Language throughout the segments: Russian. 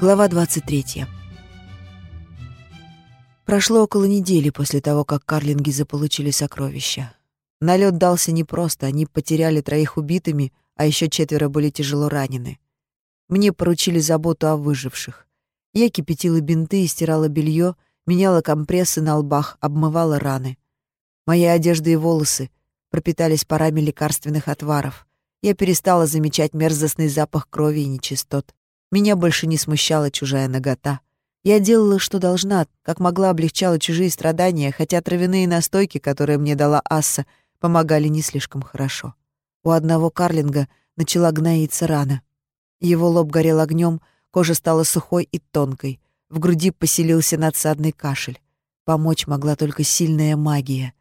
Глава 23. Прошло около недели после того, как карлинги заполучили сокровища. Налет дался непросто, они потеряли троих убитыми, а еще четверо были тяжело ранены. Мне поручили заботу о выживших. Я кипятила бинты и стирала белье, меняла компрессы на лбах, обмывала раны. Мои одежды и волосы пропитались парами лекарственных отваров. Я перестала замечать мерзостный запах крови и нечистот. Меня больше не смущала чужая нагота. Я делала, что должна, как могла облегчала чужие страдания, хотя травяные настойки, которые мне дала Асса, помогали не слишком хорошо. У одного карлинга начала гноиться рана. Его лоб горел огнем, кожа стала сухой и тонкой. В груди поселился надсадный кашель. Помочь могла только сильная магия.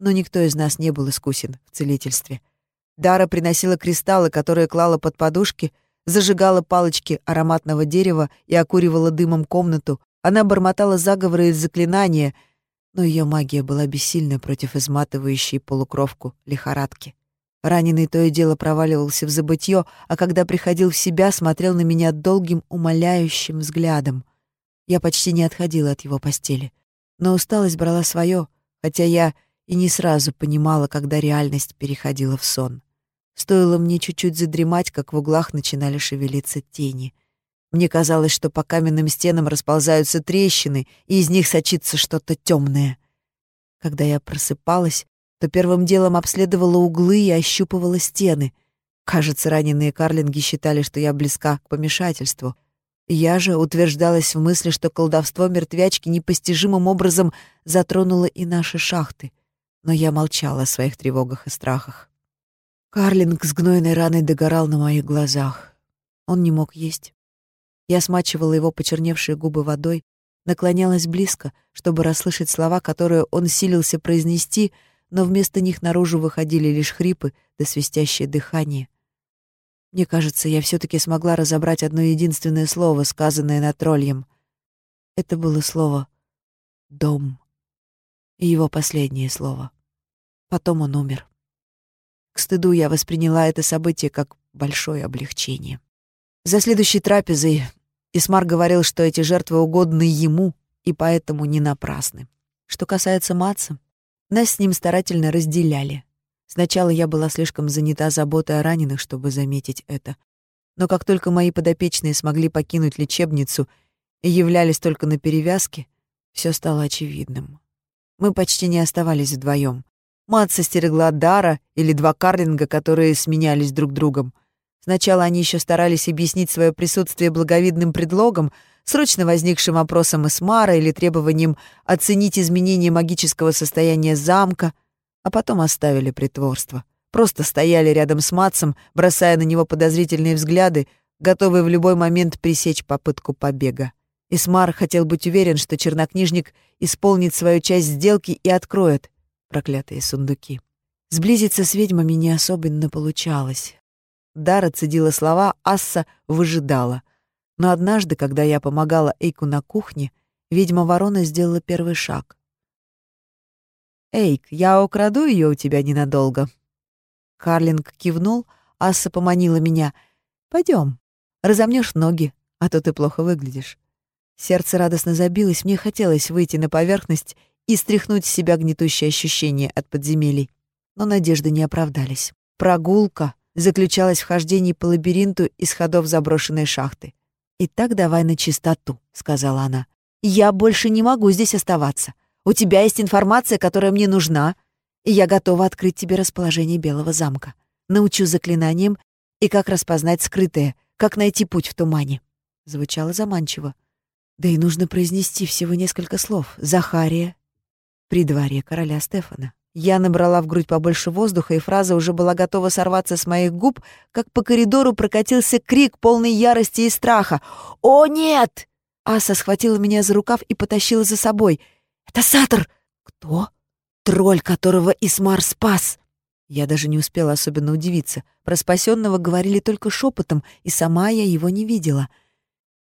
Но никто из нас не был искусен в целительстве. Дара приносила кристаллы, которые клала под подушки — зажигала палочки ароматного дерева и окуривала дымом комнату. Она бормотала заговоры и заклинания, но ее магия была бессильна против изматывающей полукровку лихорадки. Раненый то и дело проваливался в забытье, а когда приходил в себя, смотрел на меня долгим, умоляющим взглядом. Я почти не отходила от его постели. Но усталость брала свое, хотя я и не сразу понимала, когда реальность переходила в сон. Стоило мне чуть-чуть задремать, как в углах начинали шевелиться тени. Мне казалось, что по каменным стенам расползаются трещины, и из них сочится что-то темное. Когда я просыпалась, то первым делом обследовала углы и ощупывала стены. Кажется, раненые карлинги считали, что я близка к помешательству. Я же утверждалась в мысли, что колдовство мертвячки непостижимым образом затронуло и наши шахты. Но я молчала о своих тревогах и страхах. Карлинг с гнойной раной догорал на моих глазах. Он не мог есть. Я смачивала его почерневшие губы водой, наклонялась близко, чтобы расслышать слова, которые он силился произнести, но вместо них наружу выходили лишь хрипы да свистящее дыхание. Мне кажется, я все таки смогла разобрать одно единственное слово, сказанное на тролльем. Это было слово «дом». И его последнее слово. Потом он умер. К стыду я восприняла это событие как большое облегчение. За следующей трапезой Исмар говорил, что эти жертвы угодны ему и поэтому не напрасны. Что касается Матса, нас с ним старательно разделяли. Сначала я была слишком занята заботой о раненых, чтобы заметить это. Но как только мои подопечные смогли покинуть лечебницу и являлись только на перевязке, все стало очевидным. Мы почти не оставались вдвоем. Мат состерегла Дара или два карлинга, которые сменялись друг другом. Сначала они еще старались объяснить свое присутствие благовидным предлогом, срочно возникшим вопросом Эсмара или требованием оценить изменение магического состояния замка, а потом оставили притворство. Просто стояли рядом с Матсом, бросая на него подозрительные взгляды, готовые в любой момент пресечь попытку побега. Исмар хотел быть уверен, что чернокнижник исполнит свою часть сделки и откроет, проклятые сундуки. Сблизиться с ведьмами не особенно получалось. Дара цедила слова, Асса выжидала. Но однажды, когда я помогала Эйку на кухне, ведьма-ворона сделала первый шаг. «Эйк, я украду ее у тебя ненадолго». Карлинг кивнул, Асса поманила меня. «Пойдем, разомнешь ноги, а то ты плохо выглядишь». Сердце радостно забилось, мне хотелось выйти на поверхность и стряхнуть с себя гнетущее ощущение от подземелий. Но надежды не оправдались. Прогулка заключалась в хождении по лабиринту из ходов заброшенной шахты. «Итак, давай на чистоту», — сказала она. «Я больше не могу здесь оставаться. У тебя есть информация, которая мне нужна, и я готова открыть тебе расположение Белого замка. Научу заклинаниям и как распознать скрытое, как найти путь в тумане». Звучало заманчиво. Да и нужно произнести всего несколько слов. Захария, при дворе короля Стефана. Я набрала в грудь побольше воздуха, и фраза уже была готова сорваться с моих губ, как по коридору прокатился крик полный ярости и страха. «О, нет!» Аса схватила меня за рукав и потащила за собой. «Это Сатор!» «Кто?» «Тролль, которого Исмар спас!» Я даже не успела особенно удивиться. Про спасенного говорили только шепотом, и сама я его не видела.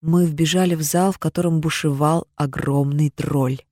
Мы вбежали в зал, в котором бушевал огромный тролль.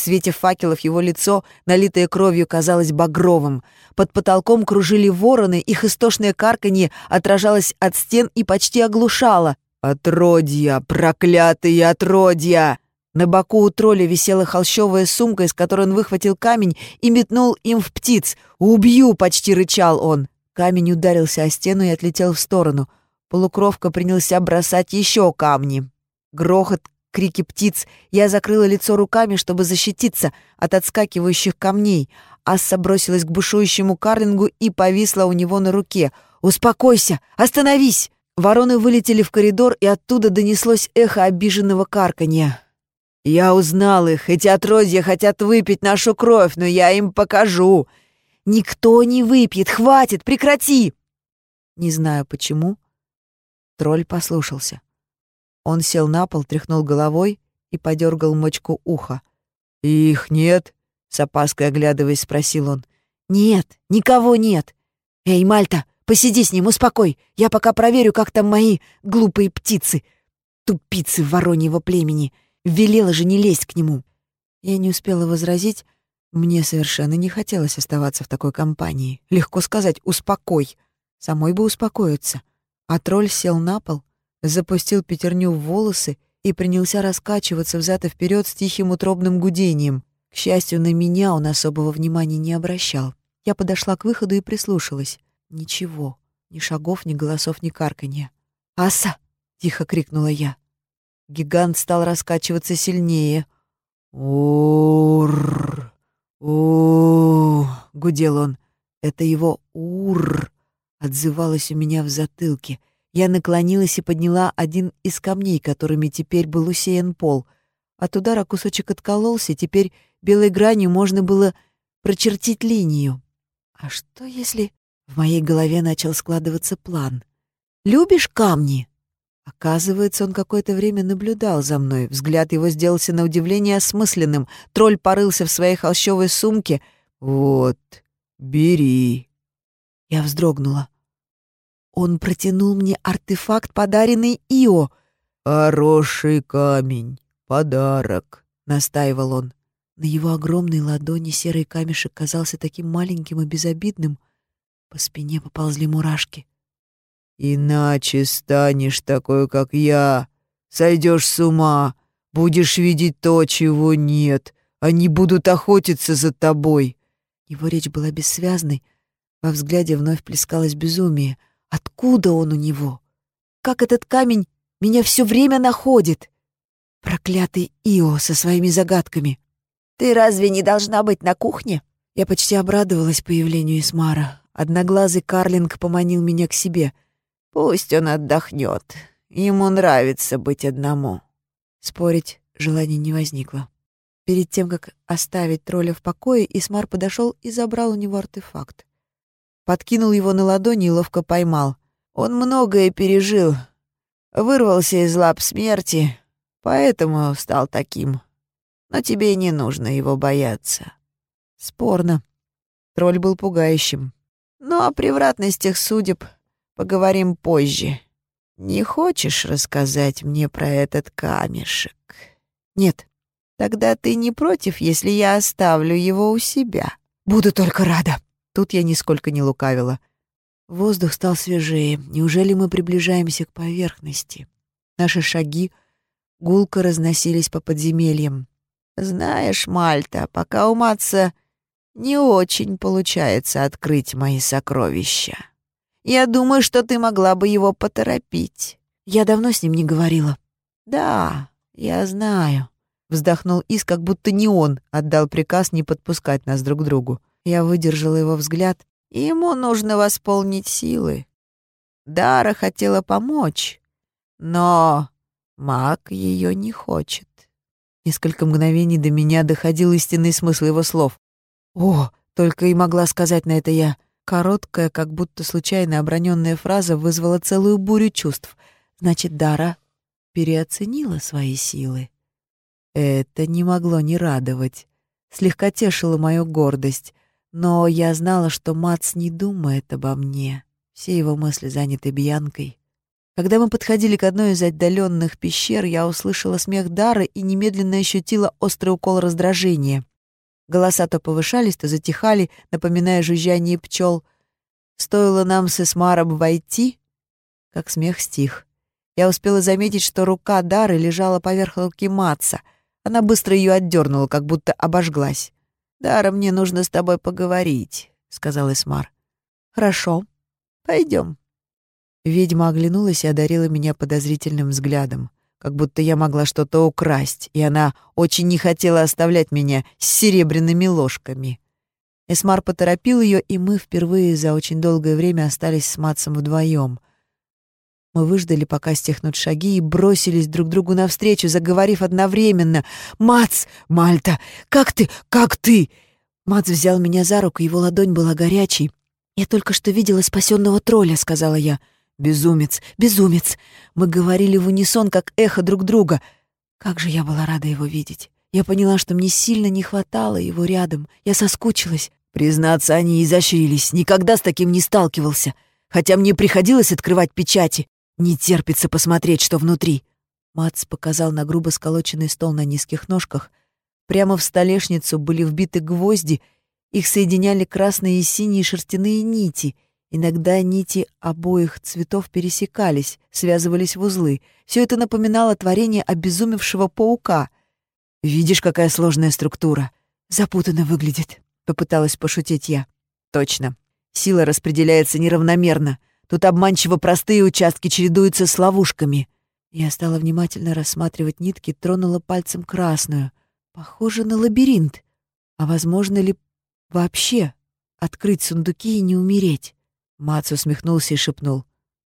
В свете факелов его лицо, налитое кровью, казалось багровым. Под потолком кружили вороны, их истошное карканье отражалось от стен и почти оглушало. «Отродья! Проклятые отродья!» На боку у тролля висела холщовая сумка, из которой он выхватил камень и метнул им в птиц. «Убью!» — почти рычал он. Камень ударился о стену и отлетел в сторону. Полукровка принялся бросать еще камни. Грохот, крики птиц. Я закрыла лицо руками, чтобы защититься от отскакивающих камней. Асса бросилась к бушующему карлингу и повисла у него на руке. «Успокойся! Остановись!» Вороны вылетели в коридор, и оттуда донеслось эхо обиженного карканья. «Я узнал их. Эти отродья хотят выпить нашу кровь, но я им покажу». «Никто не выпьет! Хватит! Прекрати!» Не знаю почему. Тролль послушался. Он сел на пол, тряхнул головой и подергал мочку уха. «Их нет?» — с опаской оглядываясь, спросил он. «Нет, никого нет. Эй, Мальта, посиди с ним, успокой. Я пока проверю, как там мои глупые птицы. Тупицы вороньего племени. Велела же не лезть к нему. Я не успела возразить. Мне совершенно не хотелось оставаться в такой компании. Легко сказать «успокой». Самой бы успокоиться. А тролль сел на пол, запустил пятерню в волосы и принялся раскачиваться взад и вперед с тихим утробным гудением. К счастью, на меня он особого внимания не обращал. Я подошла к выходу и прислушалась. Ничего. Ни шагов, ни голосов, ни карканья. «Аса!» — тихо крикнула я. Гигант стал раскачиваться сильнее. «Ур! у гудел он. Это его «ур» отзывалось у меня в затылке. Я наклонилась и подняла один из камней, которыми теперь был усеян пол. От удара кусочек откололся, теперь белой гранью можно было прочертить линию. А что если... В моей голове начал складываться план. «Любишь камни?» Оказывается, он какое-то время наблюдал за мной. Взгляд его сделался на удивление осмысленным. Тролль порылся в своей холщовой сумке. «Вот, бери». Я вздрогнула. Он протянул мне артефакт, подаренный Ио. «Хороший камень, подарок», — настаивал он. На его огромной ладони серый камешек казался таким маленьким и безобидным. По спине поползли мурашки. Иначе станешь такой, как я. Сойдешь с ума, будешь видеть то, чего нет. Они будут охотиться за тобой. Его речь была бессвязной. Во взгляде вновь плескалось безумие. Откуда он у него? Как этот камень меня все время находит? Проклятый Ио со своими загадками. «Ты разве не должна быть на кухне?» Я почти обрадовалась появлению Исмара. Одноглазый карлинг поманил меня к себе — Пусть он отдохнет. Ему нравится быть одному. Спорить желания не возникло. Перед тем, как оставить тролля в покое, Исмар подошел и забрал у него артефакт. Подкинул его на ладони и ловко поймал. Он многое пережил. Вырвался из лап смерти, поэтому стал таким. Но тебе не нужно его бояться. Спорно. Тролль был пугающим. Но о превратностях судеб Поговорим позже. Не хочешь рассказать мне про этот камешек? Нет. Тогда ты не против, если я оставлю его у себя? Буду только рада. Тут я нисколько не лукавила. Воздух стал свежее. Неужели мы приближаемся к поверхности? Наши шаги гулко разносились по подземельям. Знаешь, Мальта, пока у Матца не очень получается открыть мои сокровища. Я думаю, что ты могла бы его поторопить. Я давно с ним не говорила. Да, я знаю. Вздохнул Ис, как будто не он отдал приказ не подпускать нас друг к другу. Я выдержала его взгляд. Ему нужно восполнить силы. Дара хотела помочь, но маг ее не хочет. Несколько мгновений до меня доходил истинный смысл его слов. «О!» — только и могла сказать на это я. Короткая, как будто случайно оброненная фраза вызвала целую бурю чувств. Значит, Дара переоценила свои силы. Это не могло не радовать. Слегка тешила мою гордость. Но я знала, что Мац не думает обо мне. Все его мысли заняты Бьянкой. Когда мы подходили к одной из отдаленных пещер, я услышала смех Дары и немедленно ощутила острый укол раздражения. Голоса то повышались, то затихали, напоминая жужжание пчел. Стоило нам с Эсмаром войти, как смех стих. Я успела заметить, что рука Дары лежала поверх руки Матца. Она быстро ее отдернула, как будто обожглась. «Дара, мне нужно с тобой поговорить», — сказал Исмар. «Хорошо. Пойдем». Ведьма оглянулась и одарила меня подозрительным взглядом, как будто я могла что-то украсть, и она очень не хотела оставлять меня с серебряными ложками. Эсмар поторопил ее, и мы впервые за очень долгое время остались с Матсом вдвоем. Мы выждали, пока стихнут шаги, и бросились друг другу навстречу, заговорив одновременно. «Мац! Мальта! Как ты? Как ты?» Мац взял меня за руку, его ладонь была горячей. «Я только что видела спасенного тролля», — сказала я. «Безумец! Безумец!» Мы говорили в унисон, как эхо друг друга. Как же я была рада его видеть. Я поняла, что мне сильно не хватало его рядом. Я соскучилась. Признаться, они изощрились. Никогда с таким не сталкивался. Хотя мне приходилось открывать печати. Не терпится посмотреть, что внутри. Мац показал на грубо сколоченный стол на низких ножках. Прямо в столешницу были вбиты гвозди, их соединяли красные и синие шерстяные нити. Иногда нити обоих цветов пересекались, связывались в узлы. Все это напоминало творение обезумевшего паука. «Видишь, какая сложная структура?» «Запутанно выглядит», — попыталась пошутить я. «Точно. Сила распределяется неравномерно. Тут обманчиво простые участки чередуются с ловушками. Я стала внимательно рассматривать нитки, тронула пальцем красную. Похоже на лабиринт. А возможно ли вообще открыть сундуки и не умереть? Мац усмехнулся и шепнул.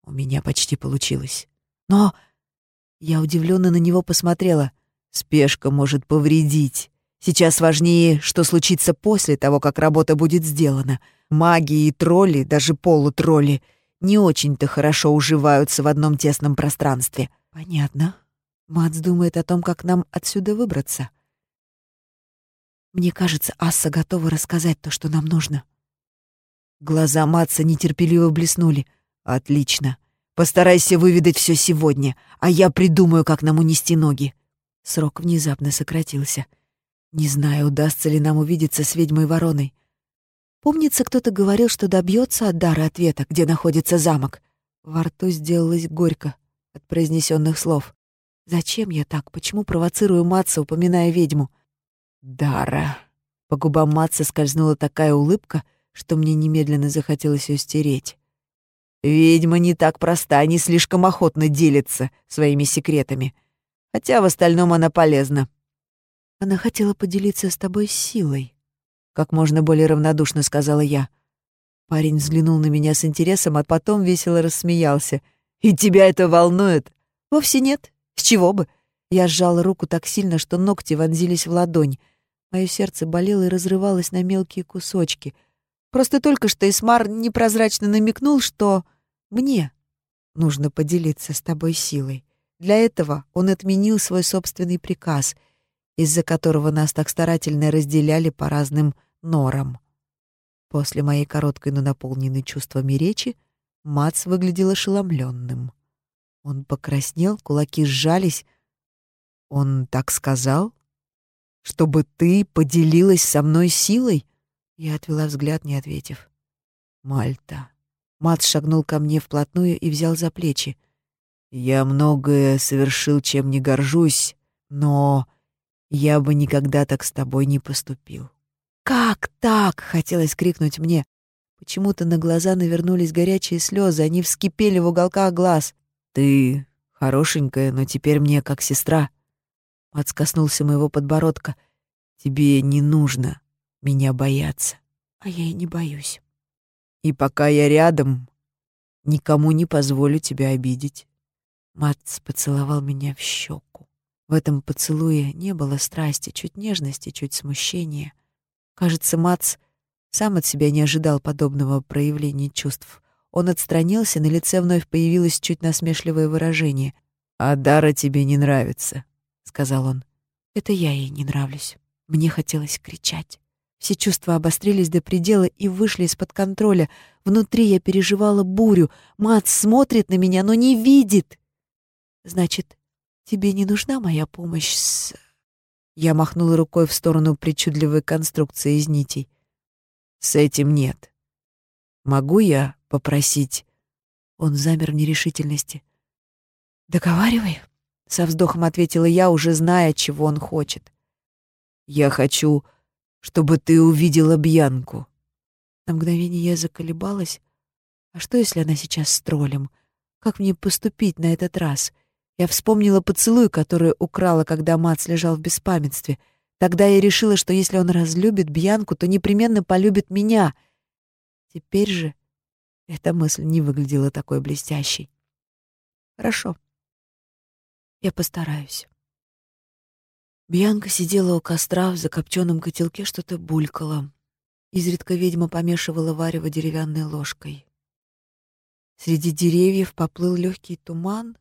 У меня почти получилось. Но... Я удивленно на него посмотрела. Спешка может повредить. Сейчас важнее, что случится после того, как работа будет сделана. Маги и тролли, даже полутролли — не очень-то хорошо уживаются в одном тесном пространстве. Понятно. Мац думает о том, как нам отсюда выбраться. Мне кажется, Асса готова рассказать то, что нам нужно. Глаза Матса нетерпеливо блеснули. Отлично. Постарайся выведать все сегодня, а я придумаю, как нам унести ноги. Срок внезапно сократился. Не знаю, удастся ли нам увидеться с ведьмой Вороной. Помнится, кто-то говорил, что добьется от дара ответа, где находится замок. Во рту сделалось горько от произнесенных слов. Зачем я так? Почему провоцирую Матса, упоминая ведьму? Дара. По губам Матса скользнула такая улыбка, что мне немедленно захотелось ее стереть. Ведьма не так проста, не слишком охотно делится своими секретами. Хотя в остальном она полезна. Она хотела поделиться с тобой силой как можно более равнодушно сказала я. Парень взглянул на меня с интересом, а потом весело рассмеялся. «И тебя это волнует?» «Вовсе нет. С чего бы?» Я сжала руку так сильно, что ногти вонзились в ладонь. Мое сердце болело и разрывалось на мелкие кусочки. Просто только что Исмар непрозрачно намекнул, что мне нужно поделиться с тобой силой. Для этого он отменил свой собственный приказ, из-за которого нас так старательно разделяли по разным норам. После моей короткой, но наполненной чувствами речи Мац выглядел ошеломленным. Он покраснел, кулаки сжались. «Он так сказал? Чтобы ты поделилась со мной силой?» Я отвела взгляд, не ответив. «Мальта». Мац шагнул ко мне вплотную и взял за плечи. «Я многое совершил, чем не горжусь, но я бы никогда так с тобой не поступил. «Как так?» — хотелось крикнуть мне. Почему-то на глаза навернулись горячие слезы, они вскипели в уголках глаз. «Ты хорошенькая, но теперь мне как сестра». Мац коснулся моего подбородка. «Тебе не нужно меня бояться». «А я и не боюсь». «И пока я рядом, никому не позволю тебя обидеть». Мац поцеловал меня в щеку. В этом поцелуе не было страсти, чуть нежности, чуть смущения. Кажется, Мац сам от себя не ожидал подобного проявления чувств. Он отстранился, на лице вновь появилось чуть насмешливое выражение. «А Дара тебе не нравится», — сказал он. «Это я ей не нравлюсь». Мне хотелось кричать. Все чувства обострились до предела и вышли из-под контроля. Внутри я переживала бурю. Мац смотрит на меня, но не видит. «Значит, тебе не нужна моя помощь с...» Я махнула рукой в сторону причудливой конструкции из нитей. «С этим нет. Могу я попросить?» Он замер в нерешительности. «Договаривай», — со вздохом ответила я, уже зная, чего он хочет. «Я хочу, чтобы ты увидела Бьянку». На мгновение я заколебалась. А что, если она сейчас с троллем? Как мне поступить на этот раз? Я вспомнила поцелуй, который украла, когда Мац лежал в беспамятстве. Тогда я решила, что если он разлюбит Бьянку, то непременно полюбит меня. Теперь же эта мысль не выглядела такой блестящей. Хорошо. Я постараюсь. Бьянка сидела у костра в закопченном котелке, что-то булькала. Изредка ведьма помешивала варево деревянной ложкой. Среди деревьев поплыл легкий туман.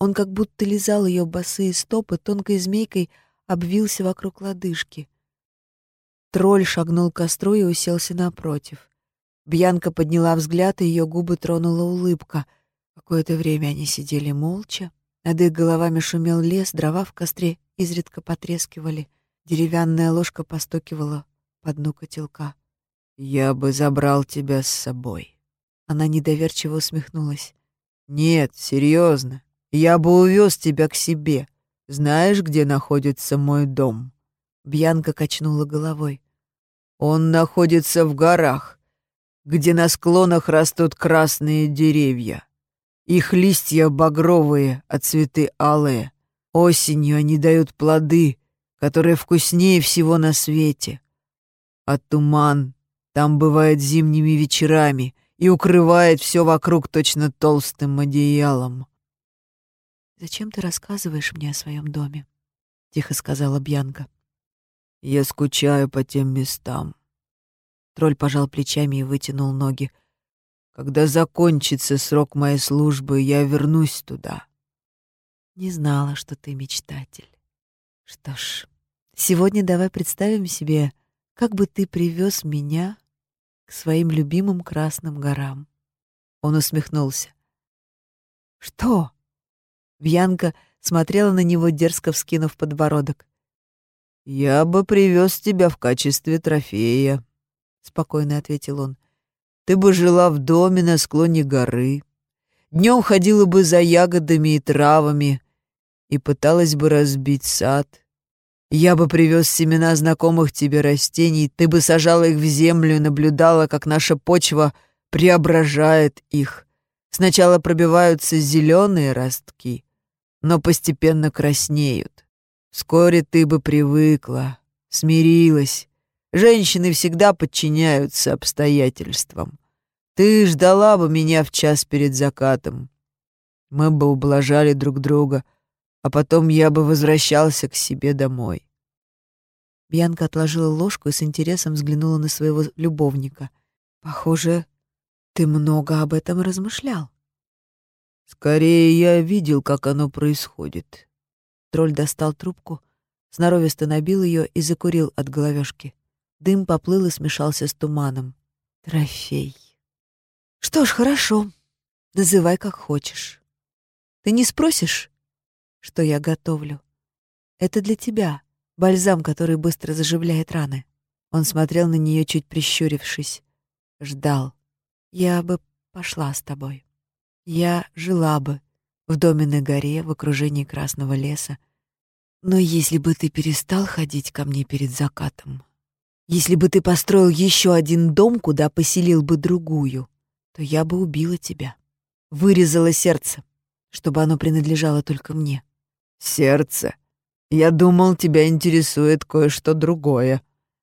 Он как будто лизал ее босые стопы, тонкой змейкой обвился вокруг лодыжки. Тролль шагнул к костру и уселся напротив. Бьянка подняла взгляд, и ее губы тронула улыбка. Какое-то время они сидели молча. Над их головами шумел лес, дрова в костре изредка потрескивали. Деревянная ложка постукивала по дну котелка. «Я бы забрал тебя с собой». Она недоверчиво усмехнулась. «Нет, серьезно. Я бы увез тебя к себе. Знаешь, где находится мой дом?» Бьянка качнула головой. «Он находится в горах, где на склонах растут красные деревья. Их листья багровые, а цветы алые. Осенью они дают плоды, которые вкуснее всего на свете. А туман там бывает зимними вечерами и укрывает все вокруг точно толстым одеялом. «Зачем ты рассказываешь мне о своем доме?» — тихо сказала Бьянка. «Я скучаю по тем местам». Тролль пожал плечами и вытянул ноги. Когда закончится срок моей службы, я вернусь туда. Не знала, что ты мечтатель. Что ж, сегодня давай представим себе, как бы ты привез меня к своим любимым Красным горам. Он усмехнулся. Что? Бьянка смотрела на него, дерзко вскинув подбородок. «Я бы привез тебя в качестве трофея», — спокойно ответил он. Ты бы жила в доме на склоне горы, днем ходила бы за ягодами и травами и пыталась бы разбить сад. Я бы привез семена знакомых тебе растений, ты бы сажала их в землю и наблюдала, как наша почва преображает их. Сначала пробиваются зеленые ростки, но постепенно краснеют. Вскоре ты бы привыкла, смирилась, Женщины всегда подчиняются обстоятельствам. Ты ждала бы меня в час перед закатом. Мы бы ублажали друг друга, а потом я бы возвращался к себе домой. Бьянка отложила ложку и с интересом взглянула на своего любовника. «Похоже, ты много об этом размышлял». «Скорее я видел, как оно происходит». Тролль достал трубку, сноровисто набил ее и закурил от головешки. Дым поплыл и смешался с туманом. Трофей. Что ж, хорошо. Называй как хочешь. Ты не спросишь, что я готовлю? Это для тебя, бальзам, который быстро заживляет раны. Он смотрел на нее, чуть прищурившись. Ждал. Я бы пошла с тобой. Я жила бы в доме на горе, в окружении красного леса. Но если бы ты перестал ходить ко мне перед закатом, если бы ты построил еще один дом, куда поселил бы другую, то я бы убила тебя. Вырезала сердце, чтобы оно принадлежало только мне. Сердце? Я думал, тебя интересует кое-что другое.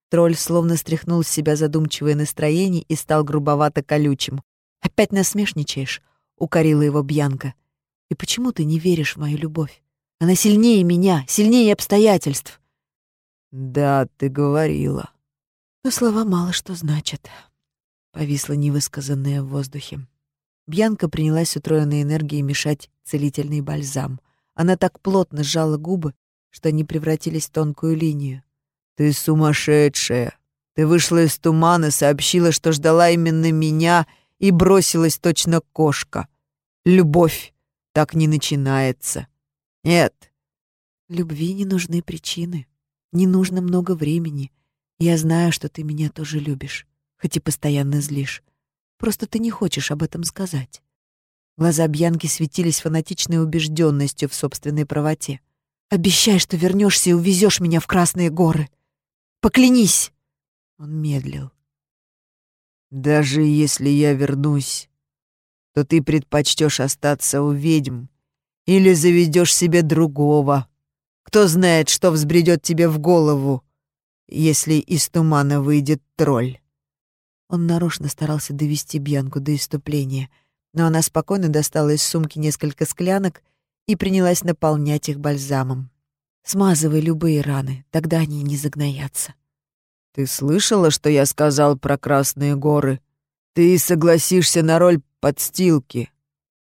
Тролль словно стряхнул с себя задумчивое настроение и стал грубовато колючим. «Опять насмешничаешь?» — укорила его Бьянка. «И почему ты не веришь в мою любовь? Она сильнее меня, сильнее обстоятельств». «Да, ты говорила», но слова мало что значат. Повисло невысказанное в воздухе. Бьянка принялась утроенной энергией мешать целительный бальзам. Она так плотно сжала губы, что они превратились в тонкую линию. «Ты сумасшедшая! Ты вышла из тумана, сообщила, что ждала именно меня и бросилась точно кошка. Любовь так не начинается. Нет». «Любви не нужны причины. Не нужно много времени. Я знаю, что ты меня тоже любишь, хоть и постоянно злишь. Просто ты не хочешь об этом сказать. Глаза Бьянки светились фанатичной убежденностью в собственной правоте. «Обещай, что вернешься и увезешь меня в Красные горы! Поклянись!» Он медлил. «Даже если я вернусь, то ты предпочтешь остаться у ведьм или заведешь себе другого. Кто знает, что взбредет тебе в голову, если из тумана выйдет тролль». Он нарочно старался довести Бьянку до иступления — но она спокойно достала из сумки несколько склянок и принялась наполнять их бальзамом. «Смазывай любые раны, тогда они не загноятся». «Ты слышала, что я сказал про Красные горы? Ты согласишься на роль подстилки.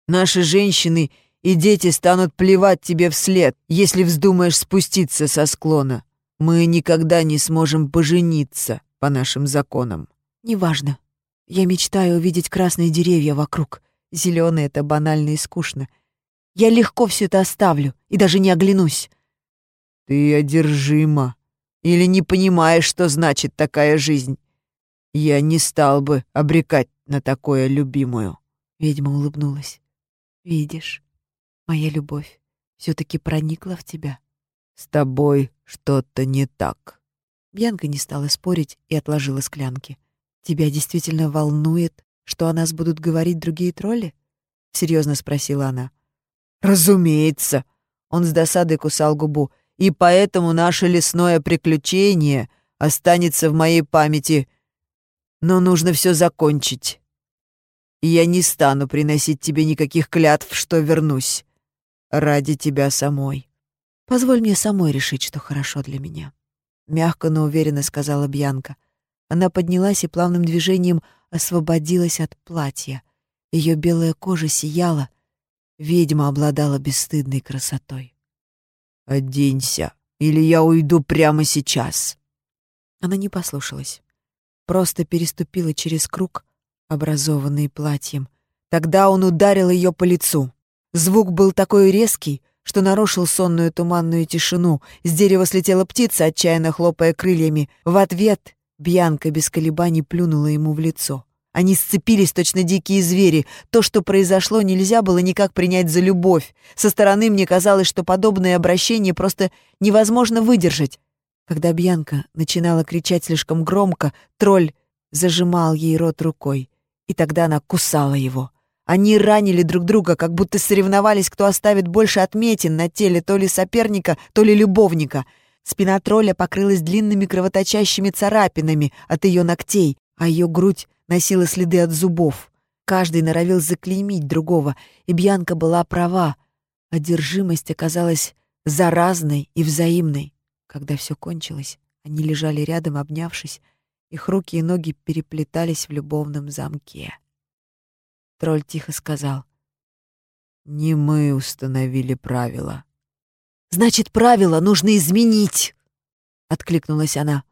Наши женщины и дети станут плевать тебе вслед, если вздумаешь спуститься со склона. Мы никогда не сможем пожениться по нашим законам». «Неважно. Я мечтаю увидеть красные деревья вокруг, Зеленый — это банально и скучно. Я легко все это оставлю и даже не оглянусь. Ты одержима или не понимаешь, что значит такая жизнь. Я не стал бы обрекать на такое любимую. Ведьма улыбнулась. Видишь, моя любовь все-таки проникла в тебя. С тобой что-то не так. Бьянка не стала спорить и отложила склянки. Тебя действительно волнует, что о нас будут говорить другие тролли? Серьезно спросила она. Разумеется. Он с досадой кусал губу. И поэтому наше лесное приключение останется в моей памяти. Но нужно все закончить. И я не стану приносить тебе никаких клятв, что вернусь. Ради тебя самой. Позволь мне самой решить, что хорошо для меня. Мягко, но уверенно сказала Бьянка. Она поднялась и плавным движением освободилась от платья. Ее белая кожа сияла. Ведьма обладала бесстыдной красотой. «Оденься, или я уйду прямо сейчас!» Она не послушалась. Просто переступила через круг, образованный платьем. Тогда он ударил ее по лицу. Звук был такой резкий, что нарушил сонную туманную тишину. С дерева слетела птица, отчаянно хлопая крыльями. В ответ Бьянка без колебаний плюнула ему в лицо. Они сцепились, точно дикие звери. То, что произошло, нельзя было никак принять за любовь. Со стороны мне казалось, что подобное обращение просто невозможно выдержать. Когда Бьянка начинала кричать слишком громко, тролль зажимал ей рот рукой, и тогда она кусала его. Они ранили друг друга, как будто соревновались, кто оставит больше отметин на теле то ли соперника, то ли любовника — Спина тролля покрылась длинными кровоточащими царапинами от ее ногтей, а ее грудь носила следы от зубов. Каждый норовил заклеймить другого, и Бьянка была права. Одержимость оказалась заразной и взаимной. Когда все кончилось, они лежали рядом, обнявшись, их руки и ноги переплетались в любовном замке. Тролль тихо сказал. «Не мы установили правила. Значит, правила нужно изменить!» — откликнулась она.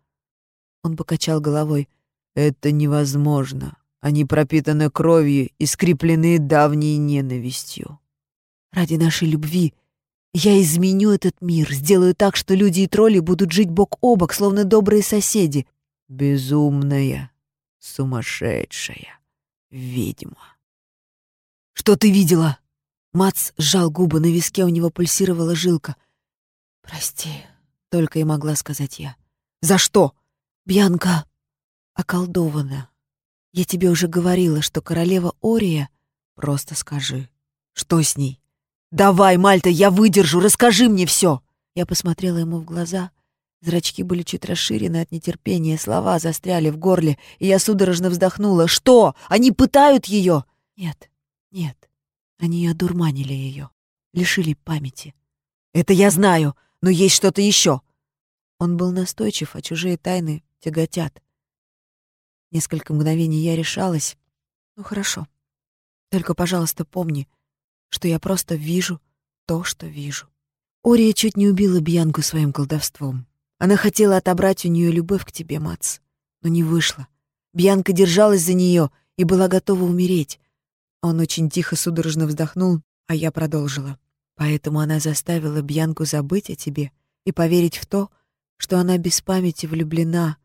Он покачал головой. «Это невозможно. Они пропитаны кровью и скреплены давней ненавистью». «Ради нашей любви я изменю этот мир, сделаю так, что люди и тролли будут жить бок о бок, словно добрые соседи». «Безумная, сумасшедшая ведьма». «Что ты видела?» Мац сжал губы, на виске у него пульсировала жилка. «Прости», — только и могла сказать я. «За что?» «Бьянка околдована. Я тебе уже говорила, что королева Ория...» «Просто скажи, что с ней?» «Давай, Мальта, я выдержу, расскажи мне все!» Я посмотрела ему в глаза. Зрачки были чуть расширены от нетерпения, слова застряли в горле, и я судорожно вздохнула. «Что? Они пытают ее?» «Нет, нет, они одурманили ее, лишили памяти». «Это я знаю но есть что-то еще. Он был настойчив, а чужие тайны тяготят. Несколько мгновений я решалась. Ну хорошо. Только, пожалуйста, помни, что я просто вижу то, что вижу. Ория чуть не убила Бьянку своим колдовством. Она хотела отобрать у нее любовь к тебе, Мац, но не вышло. Бьянка держалась за нее и была готова умереть. Он очень тихо судорожно вздохнул, а я продолжила. Поэтому она заставила Бьянку забыть о тебе и поверить в то, что она без памяти влюблена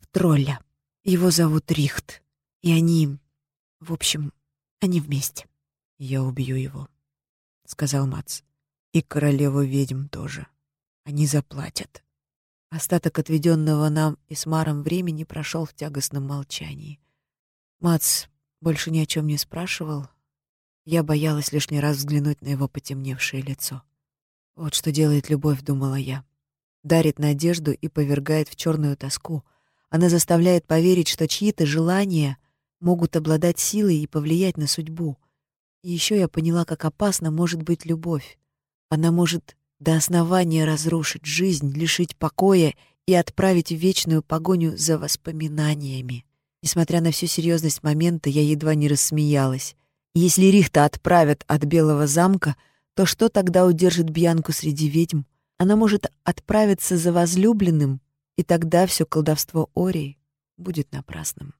в тролля. Его зовут Рихт, и они... В общем, они вместе. «Я убью его», — сказал Мац. «И королеву ведьм тоже. Они заплатят». Остаток отведенного нам и с Маром времени прошел в тягостном молчании. Мац больше ни о чем не спрашивал. Я боялась лишний раз взглянуть на его потемневшее лицо. Вот что делает любовь, думала я. Дарит надежду и повергает в черную тоску. Она заставляет поверить, что чьи-то желания могут обладать силой и повлиять на судьбу. И еще я поняла, как опасна может быть любовь. Она может до основания разрушить жизнь, лишить покоя и отправить в вечную погоню за воспоминаниями. Несмотря на всю серьезность момента, я едва не рассмеялась. Если Рихта отправят от Белого замка, то что тогда удержит Бьянку среди ведьм? Она может отправиться за возлюбленным, и тогда все колдовство Ории будет напрасным.